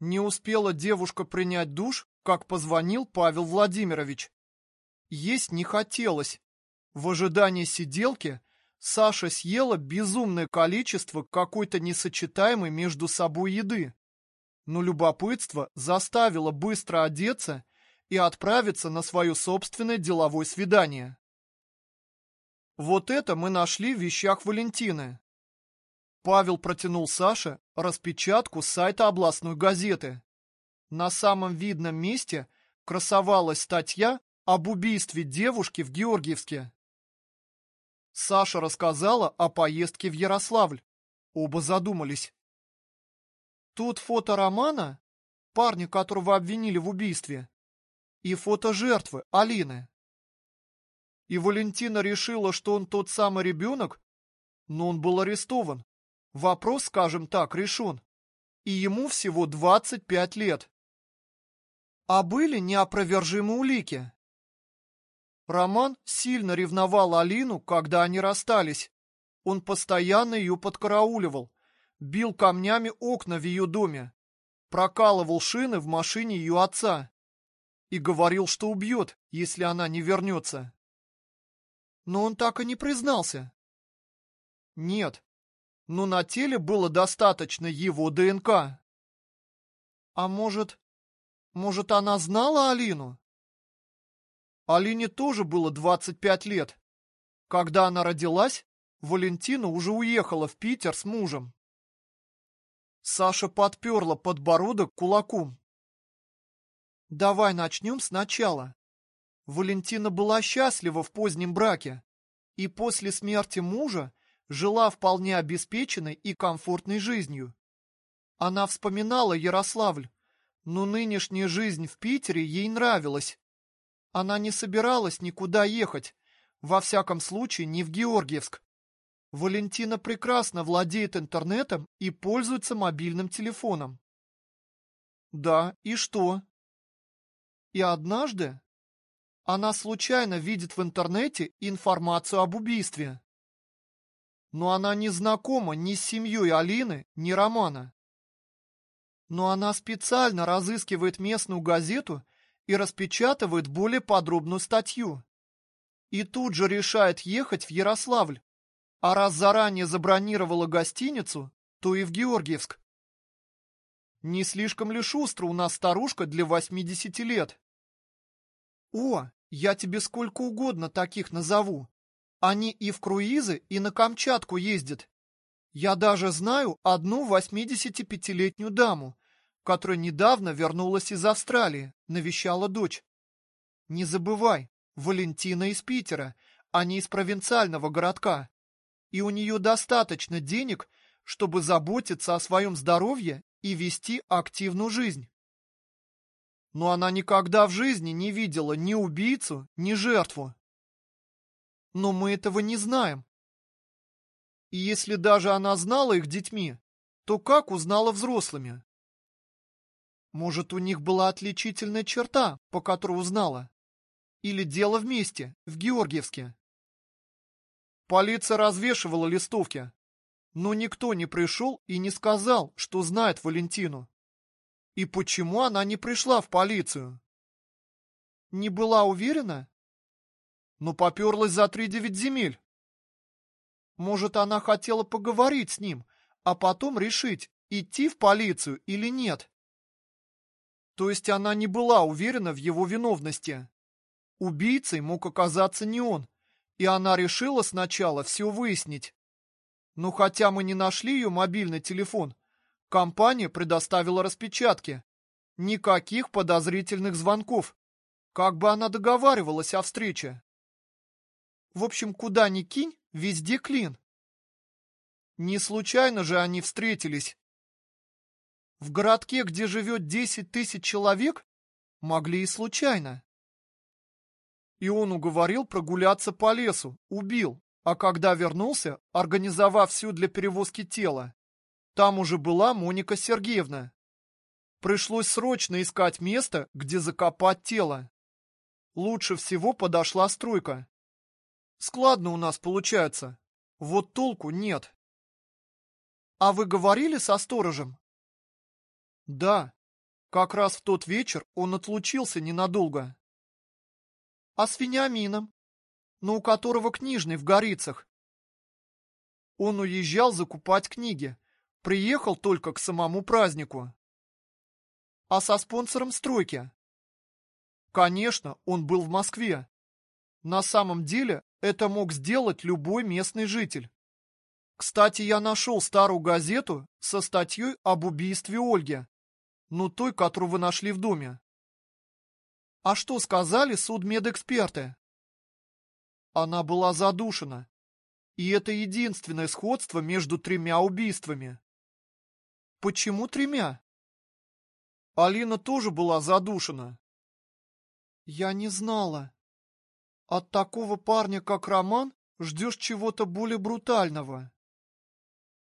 Не успела девушка принять душ, как позвонил Павел Владимирович. Есть не хотелось. В ожидании сиделки Саша съела безумное количество какой-то несочетаемой между собой еды. Но любопытство заставило быстро одеться и отправиться на свое собственное деловое свидание. Вот это мы нашли в вещах Валентины. Павел протянул Саше распечатку с сайта областной газеты. На самом видном месте красовалась статья об убийстве девушки в Георгиевске. Саша рассказала о поездке в Ярославль. Оба задумались. Тут фото Романа, парня, которого обвинили в убийстве, и фото жертвы, Алины. И Валентина решила, что он тот самый ребенок, но он был арестован. Вопрос, скажем так, решен. И ему всего 25 лет. А были неопровержимые улики. Роман сильно ревновал Алину, когда они расстались. Он постоянно ее подкарауливал, бил камнями окна в ее доме, прокалывал шины в машине ее отца и говорил, что убьет, если она не вернется. Но он так и не признался. Нет, но на теле было достаточно его ДНК. А может, может, она знала Алину? Алине тоже было 25 лет. Когда она родилась, Валентина уже уехала в Питер с мужем. Саша подперла подбородок кулаком. Давай начнем сначала. Валентина была счастлива в позднем браке и после смерти мужа жила вполне обеспеченной и комфортной жизнью. Она вспоминала Ярославль, но нынешняя жизнь в Питере ей нравилась. Она не собиралась никуда ехать, во всяком случае не в Георгиевск. Валентина прекрасно владеет интернетом и пользуется мобильным телефоном. Да, и что? И однажды она случайно видит в интернете информацию об убийстве но она не знакома ни с семьей Алины, ни Романа. Но она специально разыскивает местную газету и распечатывает более подробную статью. И тут же решает ехать в Ярославль. А раз заранее забронировала гостиницу, то и в Георгиевск. Не слишком ли шустро у нас старушка для 80 лет? О, я тебе сколько угодно таких назову. Они и в круизы, и на Камчатку ездят. Я даже знаю одну 85-летнюю даму, которая недавно вернулась из Австралии, навещала дочь. Не забывай, Валентина из Питера, а не из провинциального городка. И у нее достаточно денег, чтобы заботиться о своем здоровье и вести активную жизнь. Но она никогда в жизни не видела ни убийцу, ни жертву. Но мы этого не знаем. И если даже она знала их детьми, то как узнала взрослыми? Может, у них была отличительная черта, по которой узнала? Или дело вместе, в Георгиевске? Полиция развешивала листовки, но никто не пришел и не сказал, что знает Валентину. И почему она не пришла в полицию? Не была уверена? Но поперлась за три девять земель. Может, она хотела поговорить с ним, а потом решить, идти в полицию или нет. То есть она не была уверена в его виновности. Убийцей мог оказаться не он, и она решила сначала все выяснить. Но хотя мы не нашли ее мобильный телефон, компания предоставила распечатки. Никаких подозрительных звонков. Как бы она договаривалась о встрече? В общем, куда ни кинь, везде клин. Не случайно же они встретились. В городке, где живет десять тысяч человек, могли и случайно. И он уговорил прогуляться по лесу, убил, а когда вернулся, организовав все для перевозки тела, там уже была Моника Сергеевна. Пришлось срочно искать место, где закопать тело. Лучше всего подошла стройка. Складно у нас получается. Вот толку нет. А вы говорили со сторожем? Да, Как раз в тот вечер он отлучился ненадолго. А с Вениамином? Ну, у которого книжный в Горицах. Он уезжал закупать книги. Приехал только к самому празднику. А со спонсором стройки? Конечно, он был в Москве. На самом деле, это мог сделать любой местный житель. Кстати, я нашел старую газету со статьей об убийстве Ольги. Ну, той, которую вы нашли в доме. А что сказали судмедэксперты? Она была задушена. И это единственное сходство между тремя убийствами. Почему тремя? Алина тоже была задушена. Я не знала. От такого парня, как Роман, ждешь чего-то более брутального.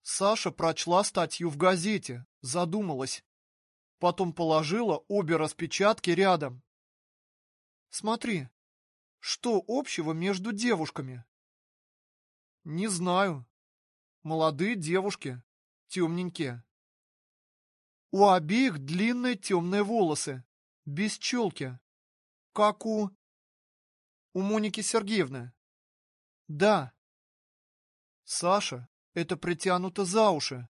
Саша прочла статью в газете, задумалась. Потом положила обе распечатки рядом. Смотри, что общего между девушками? Не знаю. Молодые девушки, темненькие. У обеих длинные темные волосы, без челки, как у... У Моники Сергеевны. Да. Саша, это притянуто за уши.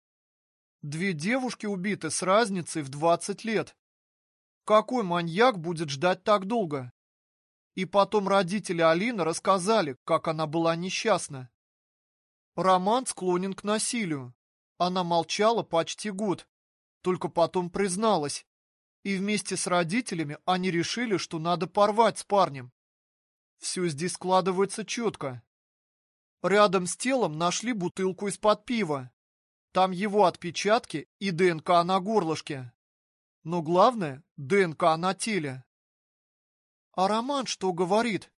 Две девушки убиты с разницей в 20 лет. Какой маньяк будет ждать так долго? И потом родители Алины рассказали, как она была несчастна. Роман склонен к насилию. Она молчала почти год, только потом призналась. И вместе с родителями они решили, что надо порвать с парнем. Все здесь складывается четко. Рядом с телом нашли бутылку из-под пива. Там его отпечатки и ДНК на горлышке. Но главное – ДНК на теле. А Роман что говорит?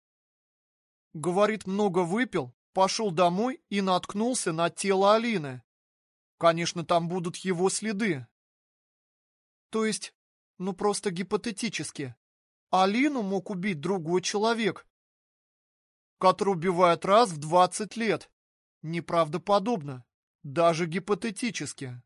Говорит, много выпил, пошел домой и наткнулся на тело Алины. Конечно, там будут его следы. То есть, ну просто гипотетически. Алину мог убить другой человек, который убивает раз в 20 лет. Неправдоподобно, даже гипотетически.